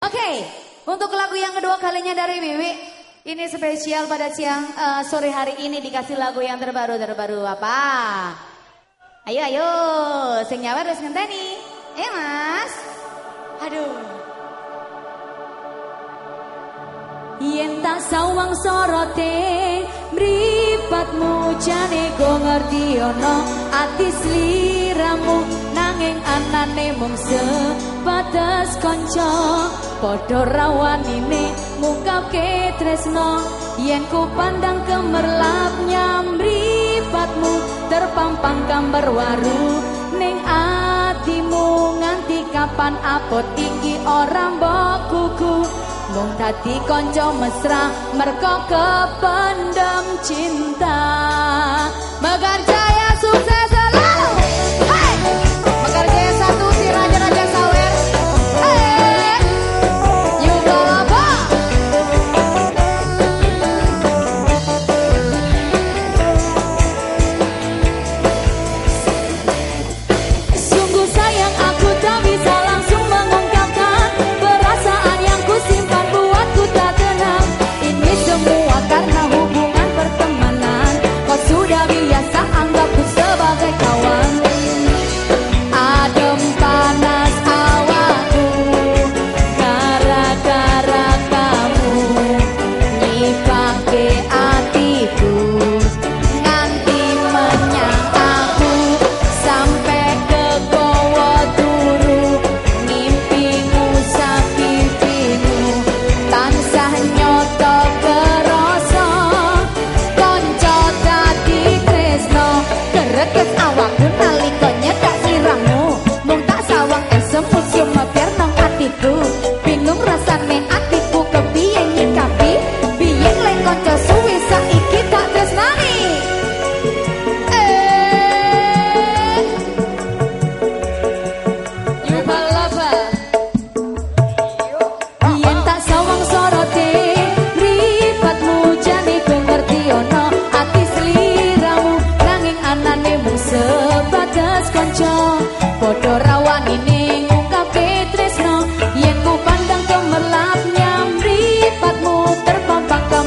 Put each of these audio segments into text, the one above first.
Oke, okay, untuk lagu yang kedua kalinya dari Wiwi, ini spesial pada siang uh, sore hari ini dikasih lagu yang terbaru terbaru apa? Ayo ayo, sing nyawa harus ngenteni. Eh Mas. Aduh. Yen tak sawang sorote mripatmu jane go ngerti ono ati sliramu nanging anane mung sebatas kanca padha rawanine ngungkapke tresno. Yen ku pandang kemerlap nyamripatmu terpampang gambar waru. Ning atimu nganti kapan apot iki ora mbok kuku mung dadi kanca mesra merko kependem cinta. Magar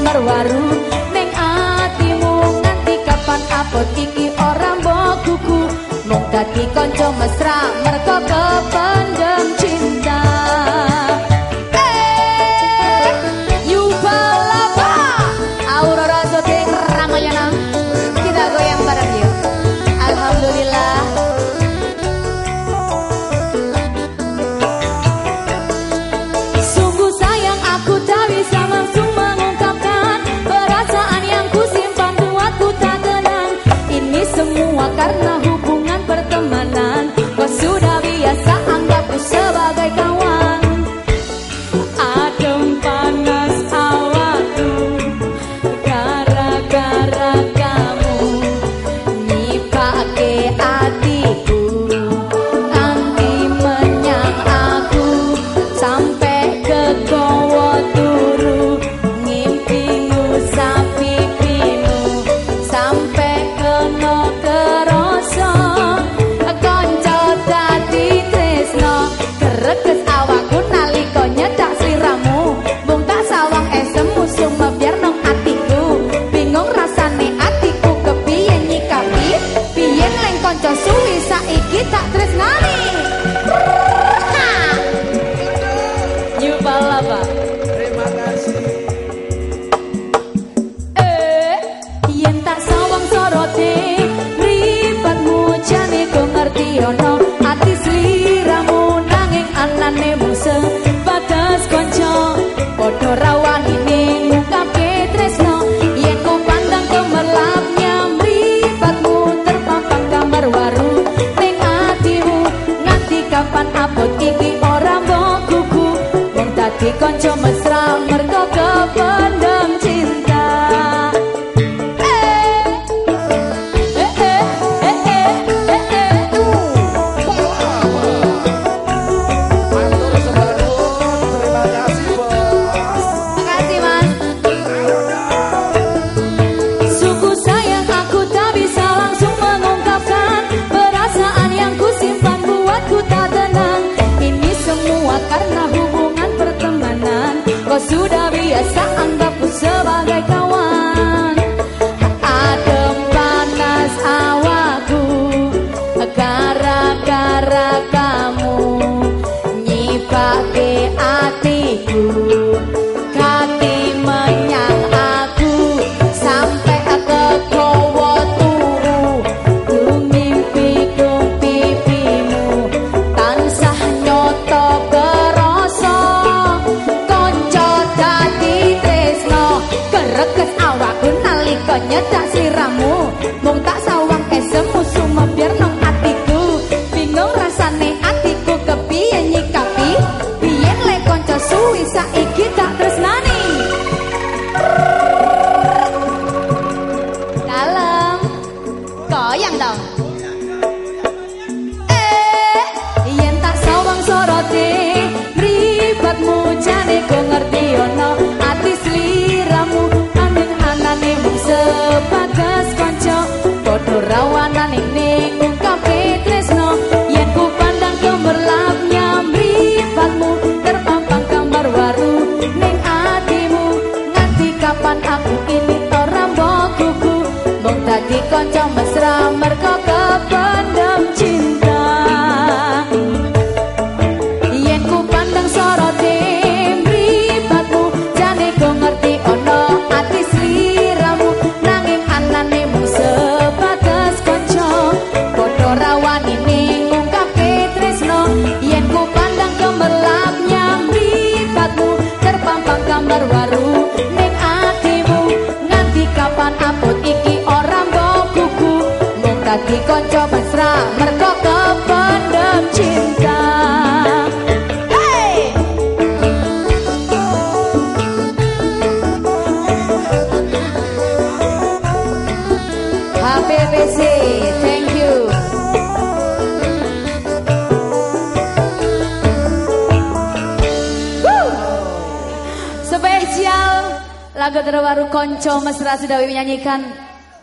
merwaru ning atimu nganti kapan apot iki ora mbok gugu? Mung dadi kanca mesra saiki tak tresnani. Nyupalapa terima kasih. Eh yen tak sawang sorote ribetmu jane kok ngerti ono kanca mes paga e. 别担心 pasrah mergo kependem cinta hey! Thank you Woo! Spesial lagu terbaru Konco Mesra sudah menyanyikan